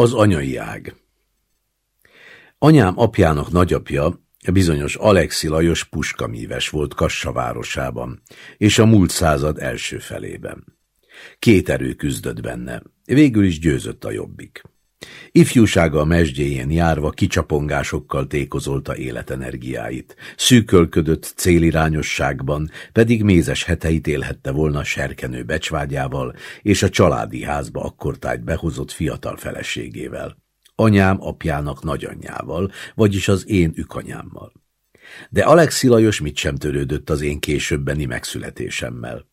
Az anyai ág Anyám apjának nagyapja bizonyos Alexi Lajos puskamíves volt Kassa városában, és a múlt század első felében. Két erő küzdött benne, végül is győzött a jobbik. Ifjúsága a mesdjéjén járva kicsapongásokkal tékozolta életenergiáit, szűkölködött célirányosságban, pedig mézes heteit élhette volna serkenő becsvágyával és a családi házba akkortájt behozott fiatal feleségével. Anyám apjának nagyanyjával, vagyis az én ükanyámmal. De Alexi Lajos mit sem törődött az én későbbeni megszületésemmel.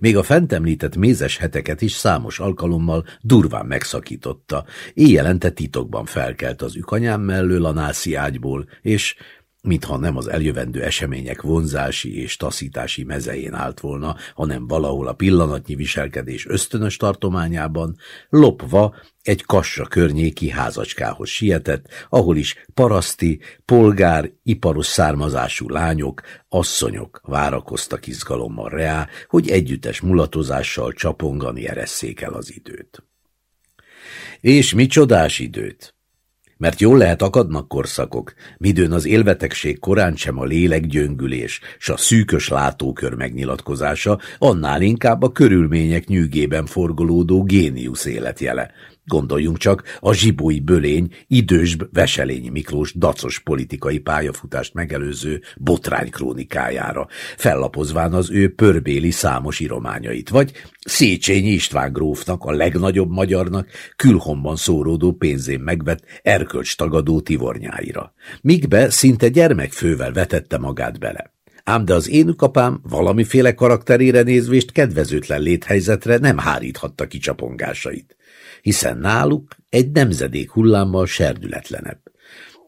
Még a fent említett mézes heteket is számos alkalommal durván megszakította, éjjelente titokban felkelt az ükanyám mellől a nászi ágyból, és mintha nem az eljövendő események vonzási és taszítási mezején állt volna, hanem valahol a pillanatnyi viselkedés ösztönös tartományában, lopva egy kassa környéki házacskához sietett, ahol is paraszti, polgár, iparos származású lányok, asszonyok várakoztak izgalommal reá, hogy együttes mulatozással csapongani eresszék el az időt. És mi csodás időt! Mert jól lehet akadnak korszakok, midőn az élvetegség korán sem a lélekgyöngülés, s a szűkös látókör megnyilatkozása, annál inkább a körülmények nyűgében forgolódó géniusz életjele, Gondoljunk csak a zsibói bölény, idősbb Veselényi Miklós dacos politikai pályafutást megelőző botrány krónikájára, fellapozván az ő pörbéli számos irományait, vagy Széchenyi István grófnak, a legnagyobb magyarnak külhomban szóródó pénzén megvett erkölcstagadó tivornyáira, mígbe szinte gyermekfővel vetette magát bele. Ám de az én kapám valamiféle karakterére nézvést kedvezőtlen léthelyzetre nem háríthatta kicsapongásait hiszen náluk egy nemzedék hullámmal serdületlenebb.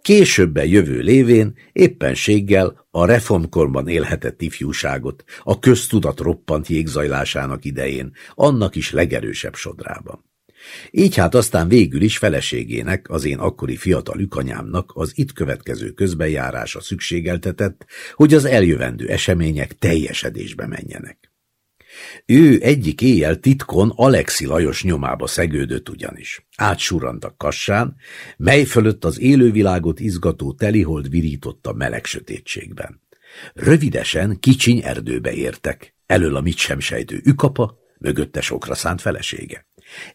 Későbben jövő lévén éppenséggel a reformkorban élhetett ifjúságot a köztudat roppant jégzajlásának idején, annak is legerősebb sodrában. Így hát aztán végül is feleségének, az én akkori fiatal ükanyámnak az itt következő közbenjárása szükségeltetett, hogy az eljövendő események teljesedésbe menjenek. Ő egyik éjjel titkon Alexi Lajos nyomába szegődött ugyanis. Átsurrantak kassán, mely fölött az élővilágot izgató telihold virította meleg sötétségben. Rövidesen kicsiny erdőbe értek, elől a mit sem sejtő ükapa, mögötte sokra szánt felesége.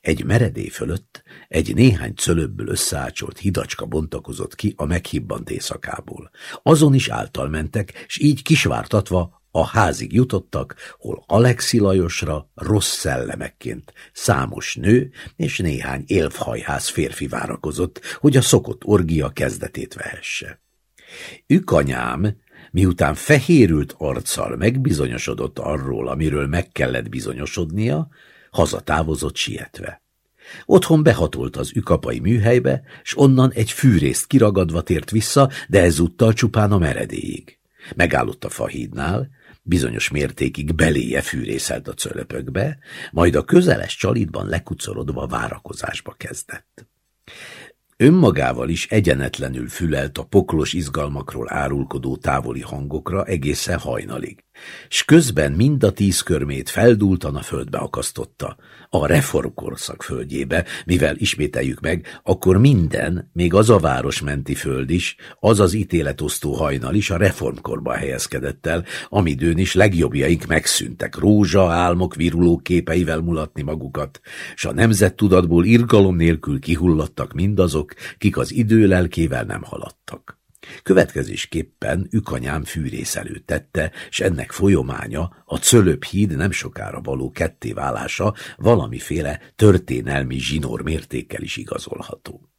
Egy meredé fölött egy néhány cölöbből összeácsolt hidacska bontakozott ki a meghibbant éjszakából. Azon is által mentek, s így kisvártatva a házig jutottak, hol Alexi Lajosra rossz szellemekként számos nő és néhány élvhajház férfi várakozott, hogy a szokott orgia kezdetét vehesse. Ükanyám, miután fehérült arccal megbizonyosodott arról, amiről meg kellett bizonyosodnia, hazatávozott sietve. Otthon behatolt az ükapai műhelybe, s onnan egy fűrészt kiragadva tért vissza, de ezúttal csupán a meredéig. Megállott a fahídnál, bizonyos mértékig beléje fűrészelt a cölöpökbe, majd a közeles csalitban lekucorodva várakozásba kezdett. Önmagával is egyenetlenül fülelt a poklos izgalmakról árulkodó távoli hangokra egészen hajnalig, s közben mind a tíz körmét feldúltan a földbe akasztotta, a reformkorszak földjébe, mivel ismételjük meg, akkor minden, még az a városmenti föld is, az az ítéletosztó hajnal is a reformkorba helyezkedett el, amidőn is legjobbjaink megszűntek, rózsa, álmok, viruló képeivel mulatni magukat, s a nemzettudatból irgalom nélkül kihullattak mindazok, kik az idő lelkével nem haladtak. Következésképpen ükanyám fűrészelő tette, s ennek folyománya, a cölöp híd nem sokára való kettéválása valamiféle történelmi zsinór mértékkel is igazolható.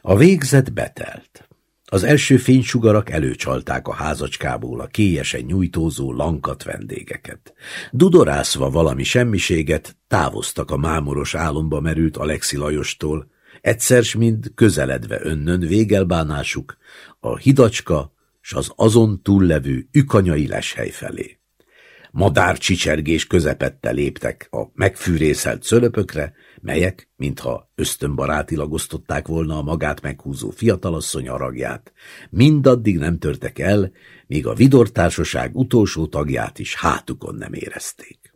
A végzet betelt. Az első fénysugarak előcsalták a házacskából a kélyesen nyújtózó lankat vendégeket. Dudorászva valami semmiséget távoztak a mámoros álomba merült Alexi Lajostól, egyszer mind közeledve önnön végelbánásuk a hidacska s az azon túllevő ükanyai leshely felé. Madár csicsergés közepette léptek a megfűrészelt szölöpökre, melyek, mintha ösztönbarátilag osztották volna a magát meghúzó fiatalasszony aragját, mindaddig nem törtek el, míg a vidortársaság utolsó tagját is hátukon nem érezték.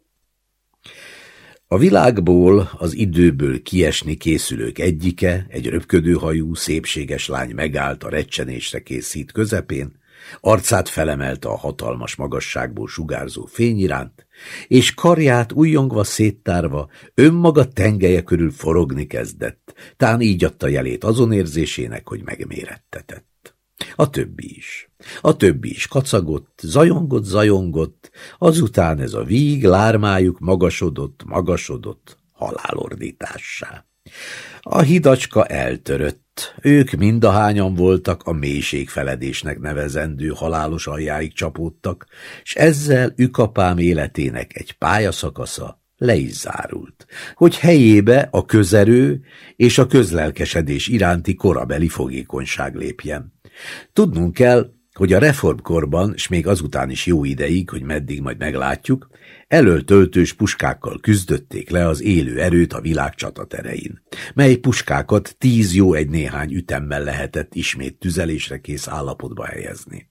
A világból, az időből kiesni készülők egyike, egy röpködőhajú, szépséges lány megállt a recsenésre készít közepén, arcát felemelte a hatalmas magasságból sugárzó fény iránt, és karját újjongva széttárva önmaga tengelye körül forogni kezdett, tán így adta jelét azon érzésének, hogy megmérettetett. A többi is. A többi is kacagott, zajongott, zajongott, azután ez a víg lármájuk magasodott, magasodott halálordítássá. A hidacska eltörött, ők mindahányan voltak a mélységfeledésnek nevezendő halálos aljáig csapódtak, s ezzel ükapám életének egy pályaszakasza le is zárult, hogy helyébe a közerő és a közlelkesedés iránti korabeli fogékonyság lépjen. Tudnunk kell, hogy a reformkorban, s még azután is jó ideig, hogy meddig majd meglátjuk, elöltöltős puskákkal küzdötték le az élő erőt a világ csataterein, mely puskákat tíz jó egy néhány ütemmel lehetett ismét tüzelésre kész állapotba helyezni.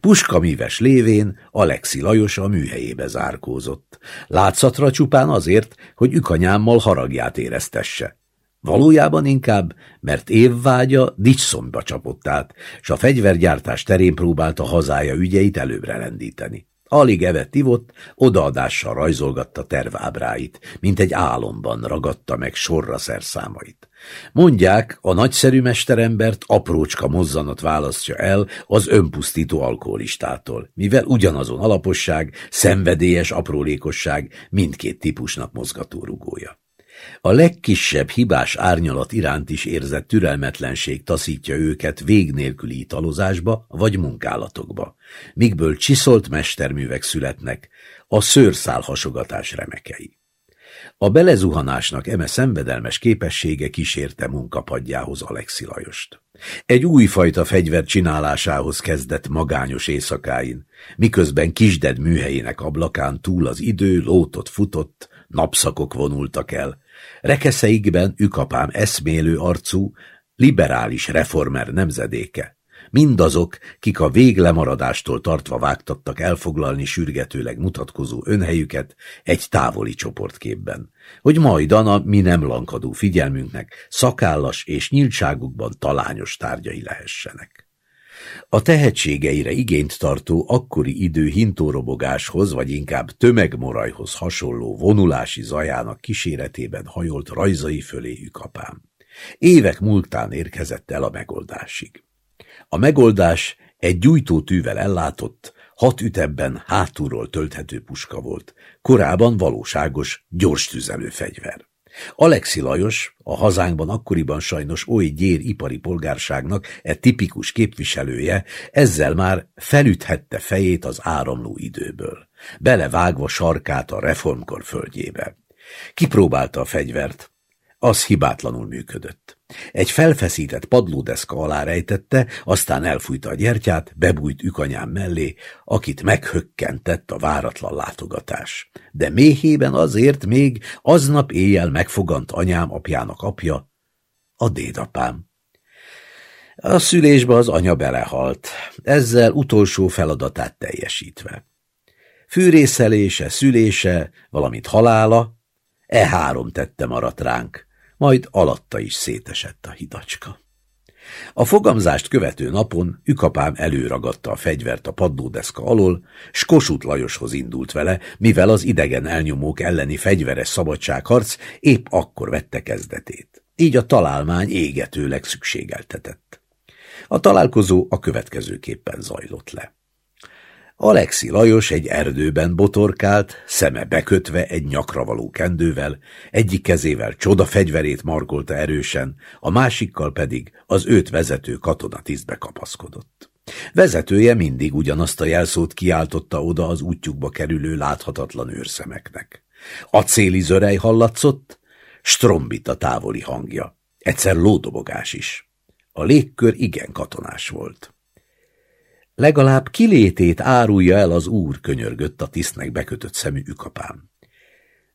Puskamíves lévén Alexi Lajos a műhelyébe zárkózott. Látszatra csupán azért, hogy ükanyámmal haragját éreztesse. Valójában inkább, mert évvágya dicsszomba csapott át, s a fegyvergyártás terén próbálta hazája ügyeit előbbre lendíteni. Alig evett ivott, odaadással rajzolgatta tervábráit, mint egy álomban ragadta meg sorra szerszámait. Mondják, a nagyszerű mesterembert aprócska mozzanat választja el az önpusztító alkoholistától, mivel ugyanazon alaposság, szenvedélyes aprólékosság mindkét típusnak mozgatórugója. A legkisebb hibás árnyalat iránt is érzett türelmetlenség taszítja őket vég nélküli italozásba vagy munkálatokba, mikből csiszolt mesterművek születnek, a szőrszál hasogatás remekei. A belezuhanásnak eme szenvedelmes képessége kísérte munkapadjához Alexi Lajost. Egy újfajta fegyver csinálásához kezdett magányos éjszakáin, miközben kisded műhelyének ablakán túl az idő lótot futott, napszakok vonultak el, Rekeszeikben ükapám eszmélő arcú, liberális reformer nemzedéke. Mindazok, kik a véglemaradástól tartva vágtattak elfoglalni sürgetőleg mutatkozó önhelyüket egy távoli csoportképben, hogy majdan a mi nem lankadó figyelmünknek szakállas és nyíltságukban talányos tárgyai lehessenek. A tehetségeire igényt tartó akkori idő hintórobogáshoz, vagy inkább tömegmorajhoz hasonló vonulási zajának kíséretében hajolt rajzai föléjük apám. Évek múltán érkezett el a megoldásig. A megoldás egy gyújtótűvel ellátott, hat ütemben hátulról tölthető puska volt, korábban valóságos, gyors tüzelő fegyver. Alexi Lajos, a hazánkban akkoriban sajnos oly gyér ipari polgárságnak egy tipikus képviselője, ezzel már felüthette fejét az áramló időből, belevágva sarkát a reformkor földjébe. Kipróbálta a fegyvert, az hibátlanul működött. Egy felfeszített padlódeszka alá rejtette, aztán elfújta a gyertyát, bebújt ükanyám mellé, akit meghökkentett a váratlan látogatás. De méhében azért még aznap éjjel megfogant anyám apjának apja, a dédapám. A szülésbe az anya belehalt, ezzel utolsó feladatát teljesítve. Fűrészelése, szülése, valamint halála, e három tette maradt ránk, majd alatta is szétesett a hidacska. A fogamzást követő napon ükapám előragadta a fegyvert a padlódeszka alól, s Kossuth Lajoshoz indult vele, mivel az idegen elnyomók elleni fegyveres szabadságharc épp akkor vette kezdetét. Így a találmány égetőleg szükségeltetett. A találkozó a következőképpen zajlott le. Alexi Lajos egy erdőben botorkált, szeme bekötve egy nyakra való kendővel, egyik kezével csoda fegyverét markolta erősen, a másikkal pedig az őt vezető katonatisztbe kapaszkodott. Vezetője mindig ugyanazt a jelszót kiáltotta oda az útjukba kerülő láthatatlan őrszemeknek. Acéli zörej hallatszott, strombit a távoli hangja, egyszer lódobogás is. A légkör igen katonás volt. Legalább kilétét árulja el az úr, könyörgött a tisztnek bekötött szemű ükapám.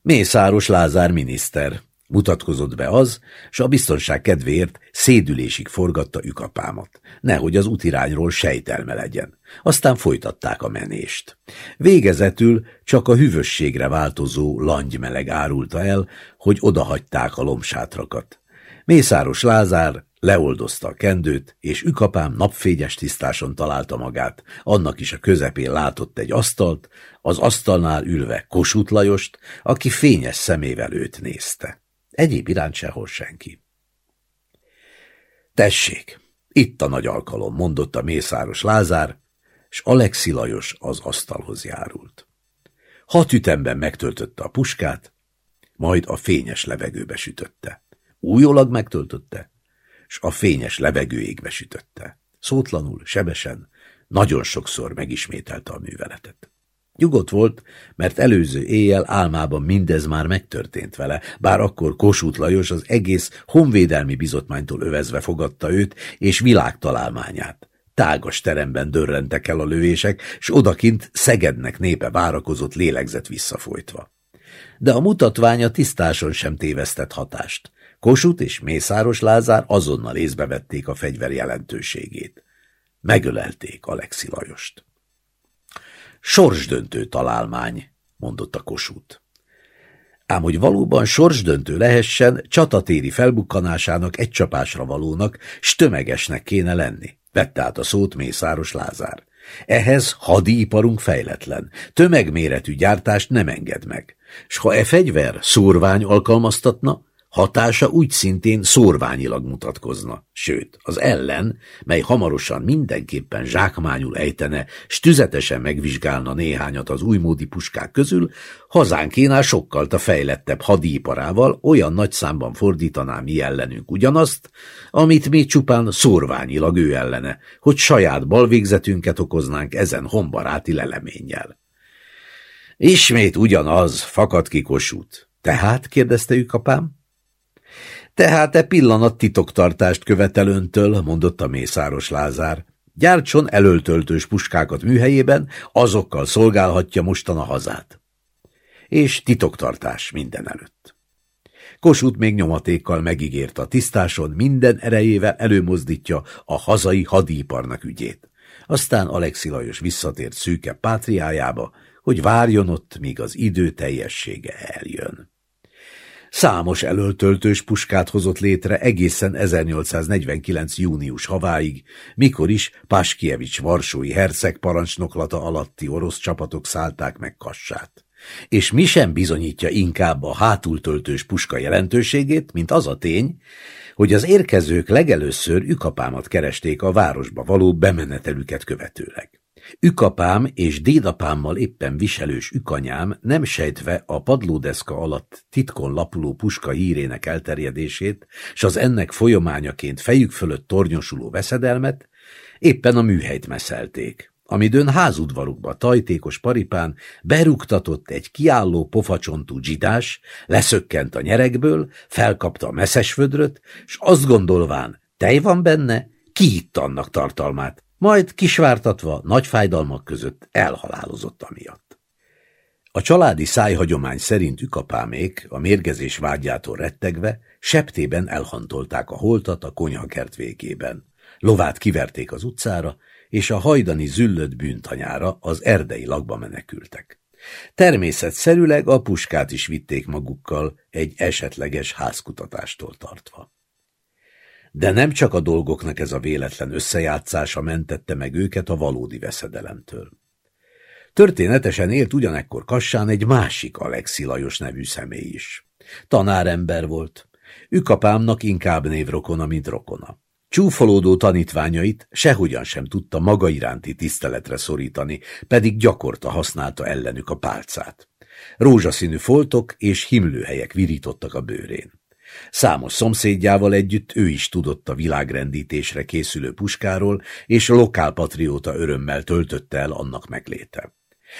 Mészáros Lázár miniszter, Mutatkozott be az, s a biztonság kedvéért szédülésig forgatta ükapámat, nehogy az utirányról sejtelme legyen. Aztán folytatták a menést. Végezetül csak a hűvösségre változó langymeleg árulta el, hogy odahagyták a lomsátrakat. Mészáros Lázár leoldozta a kendőt, és ükapám napfényes tisztáson találta magát, annak is a közepén látott egy asztalt, az asztalnál ülve Kossuth Lajost, aki fényes szemével őt nézte. Egyéb iránt sehol senki. Tessék, itt a nagy alkalom, mondotta Mészáros Lázár, és Alexi Lajos az asztalhoz járult. Hat ütemben megtöltötte a puskát, majd a fényes levegőbe sütötte. Újólag megtöltötte, s a fényes levegő égbe sütötte. Szótlanul, sebesen, nagyon sokszor megismételte a műveletet. Nyugodt volt, mert előző éjjel álmában mindez már megtörtént vele, bár akkor Kossuth Lajos az egész honvédelmi bizotmánytól övezve fogadta őt és világtalálmányát. Tágas teremben dörrentek el a lövések, s odakint Szegednek népe várakozott lélegzet visszafolytva. De a mutatványa tisztáson sem tévesztett hatást. Kossuth és Mészáros Lázár azonnal észbe vették a fegyver jelentőségét. Megölelték Alexi Lajost. Sorsdöntő találmány, mondotta Kossuth. Ám hogy valóban sorsdöntő lehessen, csatatéri felbukkanásának egy csapásra valónak, s tömegesnek kéne lenni, vette át a szót Mészáros Lázár. Ehhez hadiiparunk fejletlen, tömegméretű gyártást nem enged meg, s ha e fegyver szórvány alkalmaztatna, Hatása úgy szintén szórványilag mutatkozna, sőt, az ellen, mely hamarosan mindenképpen zsákmányul ejtene, s tüzetesen megvizsgálna néhányat az újmódi puskák közül, hazánkénál sokkal a fejlettebb hadíparával olyan nagy számban fordítaná mi ellenünk ugyanazt, amit mi csupán szórványilag ő ellene, hogy saját balvégzetünket okoznánk ezen honbaráti leleménnyel. Ismét ugyanaz, fakad kikosút. Tehát, kérdezte ő kapám, tehát e pillanat titoktartást követel öntől, mondotta Mészáros Lázár. Gyártson elöltöltős puskákat műhelyében, azokkal szolgálhatja mostan a hazát. És titoktartás minden előtt. Kossuth még nyomatékkal megígérte a tisztáson, minden erejével előmozdítja a hazai hadíparnak ügyét. Aztán Alexi Lajos visszatért szűke pátriájába, hogy várjon ott, míg az idő teljessége eljön. Számos elöltöltős puskát hozott létre egészen 1849. június haváig, mikor is Paskievics varsói herceg parancsnoklata alatti orosz csapatok szállták meg Kassát. És mi sem bizonyítja inkább a hátultöltős puska jelentőségét, mint az a tény, hogy az érkezők legelőször ükapámat keresték a városba való bemenetelüket követőleg. Ükapám és dédapámmal éppen viselős ükanyám nem sejtve a padlódeszka alatt titkon lapuló puska hírének elterjedését, s az ennek folyamányaként fejük fölött tornyosuló veszedelmet, éppen a műhelyt meszelték amidőn házudvarukba tajtékos paripán berúgtatott egy kiálló pofacsontú dzsidás, leszökkent a nyerekből, felkapta a messzes vödröt, s azt gondolván, tej van benne, kihitta annak tartalmát, majd kisvártatva nagy fájdalmak között elhalálozott amiatt. A családi szájhagyomány szerint ükapámék, a mérgezés vágyától rettegve, septében elhantolták a holtat a konyhakert végében. Lovát kiverték az utcára, és a hajdani züllött bűntanyára az erdei lakba menekültek. Természetszerűleg a puskát is vitték magukkal egy esetleges házkutatástól tartva. De nem csak a dolgoknak ez a véletlen összejátszása mentette meg őket a valódi veszedelemtől. Történetesen élt ugyanekkor Kassán egy másik Alexi Lajos nevű személy is. Tanárember volt. Ükapámnak inkább névrokona, mint rokona. Csúfolódó tanítványait sehogyan sem tudta maga iránti tiszteletre szorítani, pedig gyakorta használta ellenük a pálcát. Rózsaszínű foltok és himlőhelyek virítottak a bőrén. Számos szomszédjával együtt ő is tudott a világrendítésre készülő puskáról, és lokálpatrióta örömmel töltötte el annak megléte.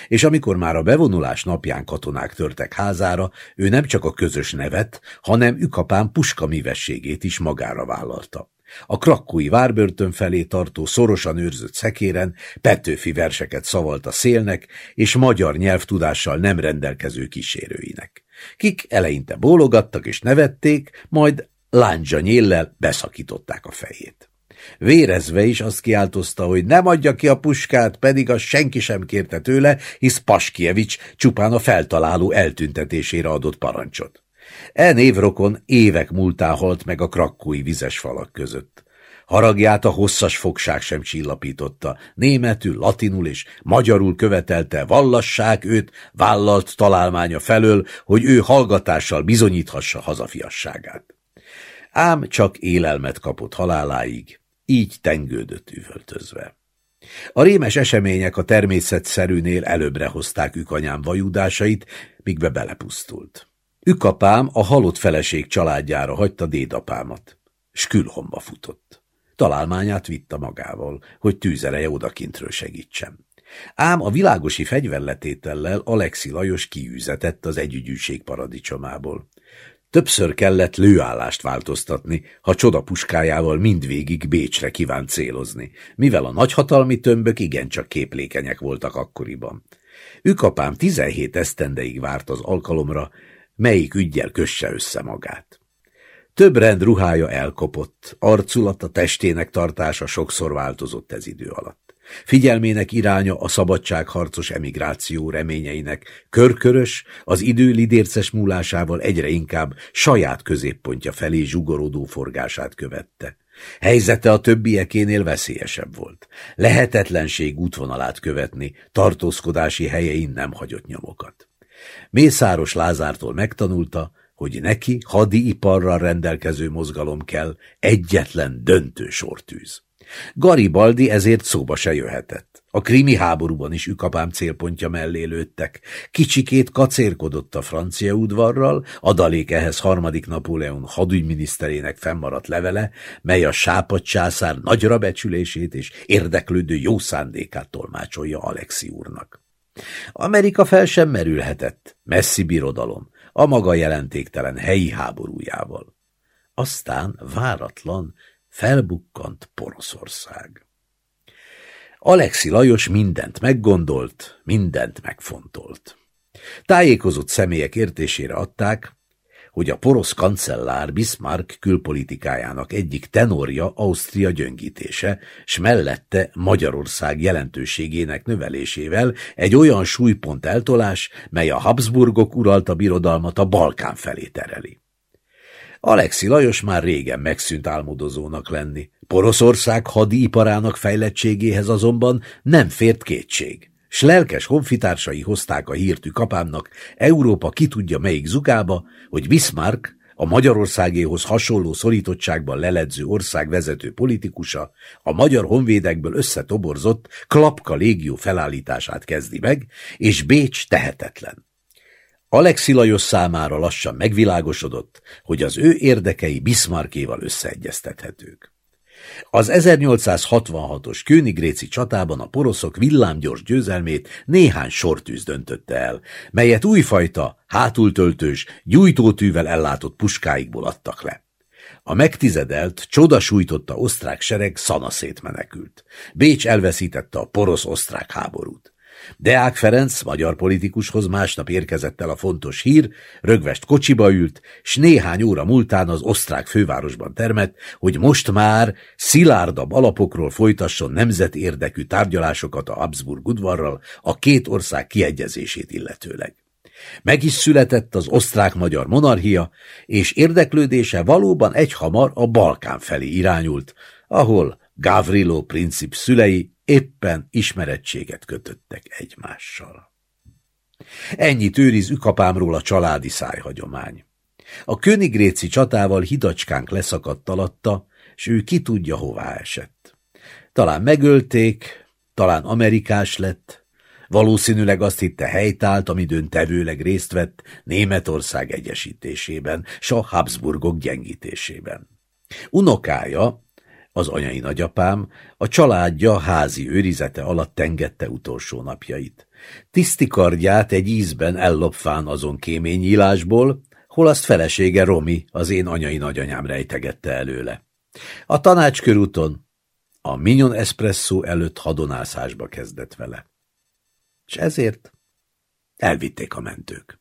És amikor már a bevonulás napján katonák törtek házára, ő nem csak a közös nevet, hanem ükapán puska mivességét is magára vállalta. A krakkói várbörtön felé tartó szorosan őrzött szekéren Petőfi verseket szavalt a szélnek és magyar nyelvtudással nem rendelkező kísérőinek. Kik eleinte bólogattak és nevették, majd láncsa nyéllel beszakították a fejét. Vérezve is azt kiáltozta, hogy nem adja ki a puskát, pedig az senki sem kérte tőle, hisz Paskievics csupán a feltaláló eltüntetésére adott parancsot. E névrokon évek múltán halt meg a krakkói vizes falak között. Haragját a hosszas fogság sem csillapította. Németül, latinul és magyarul követelte, vallassák őt vállalt találmánya felől, hogy ő hallgatással bizonyíthassa hazafiasságát. Ám csak élelmet kapott haláláig, így tengődött üvöltözve. A rémes események a természetszerűnél előbbre hozták ükanyám vajudásait, mikbe belepusztult. Ükapám a halott feleség családjára hagyta dédapámat, s külhomba futott. Találmányát vitte magával, hogy tűzereje odakintről segítsen. Ám a világosi fegyverletétellel Alexi Lajos kiűzetett az együgyűség paradicsomából. Többször kellett lőállást változtatni, ha csodapuskájával mindvégig Bécsre kívánt célozni, mivel a nagyhatalmi tömbök igencsak képlékenyek voltak akkoriban. Ükapám 17 esztendeig várt az alkalomra, melyik ügyjel kösse össze magát. Több rend ruhája elkopott, arculata, testének tartása sokszor változott ez idő alatt. Figyelmének iránya a szabadságharcos emigráció reményeinek körkörös, az idő lidérces múlásával egyre inkább saját középpontja felé zsugorodó forgását követte. Helyzete a többiekénél veszélyesebb volt. Lehetetlenség útvonalát követni, tartózkodási helyein nem hagyott nyomokat. Mészáros Lázártól megtanulta, hogy neki hadiiparral rendelkező mozgalom kell, egyetlen döntő sortűz. Garibaldi ezért szóba se jöhetett. A krimi háborúban is ükapám célpontja mellé lőttek. Kicsikét kacérkodott a francia udvarral, adalék ehhez harmadik Napóleon hadügyminiszterének fennmaradt levele, mely a sápad császár nagyra becsülését és érdeklődő jó szándékát tolmácsolja Alexi úrnak. Amerika fel sem merülhetett, messzi birodalom, a maga jelentéktelen helyi háborújával. Aztán váratlan, felbukkant Poroszország. Alexi Lajos mindent meggondolt, mindent megfontolt. Tájékozott személyek értésére adták, hogy a porosz kancellár Bismarck külpolitikájának egyik tenorja Ausztria gyöngítése, s mellette Magyarország jelentőségének növelésével egy olyan súlypont eltolás, mely a Habsburgok uralta birodalmat a Balkán felé tereli. Alexi Lajos már régen megszűnt álmodozónak lenni. Poroszország hadiiparának fejlettségéhez azonban nem fért kétség. S lelkes honfitársai hozták a hírtű kapámnak Európa ki tudja melyik zugába, hogy Bismarck, a Magyarországéhoz hasonló szorítottságban leledző ország vezető politikusa a magyar honvédekből összetoborzott Klapka légió felállítását kezdi meg, és Bécs tehetetlen. Alexi Lajos számára lassan megvilágosodott, hogy az ő érdekei Bismarckéval összeegyeztethetők. Az 1866-os Königréci csatában a poroszok villámgyors győzelmét néhány sortűz döntötte el, melyet újfajta, hátultöltős, gyújtótűvel ellátott puskáikból adtak le. A megtizedelt, csodasújtotta osztrák sereg szanaszét menekült. Bécs elveszítette a porosz-osztrák háborút. Deák Ferenc, magyar politikushoz másnap érkezett el a fontos hír, rögvest kocsiba ült, s néhány óra múltán az osztrák fővárosban termett, hogy most már szilárdabb alapokról folytasson nemzetérdekű tárgyalásokat a Habsburg udvarral a két ország kiegyezését illetőleg. Meg is született az osztrák-magyar monarchia, és érdeklődése valóban egyhamar a Balkán felé irányult, ahol Gavrilo princip szülei éppen ismerettséget kötöttek egymással. Ennyit őriz ükapámról a családi szájhagyomány. A Königréci csatával hidacskánk leszakadt alatta, s ő ki tudja, hová esett. Talán megölték, talán amerikás lett, valószínűleg azt hitte helytált, amidőn tevőleg részt vett Németország egyesítésében, s a Habsburgok gyengítésében. Unokája, az anyai nagyapám, a családja házi őrizete alatt tengette utolsó napjait. Tiszti kardját egy ízben ellopfán azon kémény nyílásból, hol azt felesége Romi, az én anyai nagyanyám rejtegette előle. A tanácskörúton, a Minion Espresso előtt hadonászásba kezdett vele. És ezért elvitték a mentők.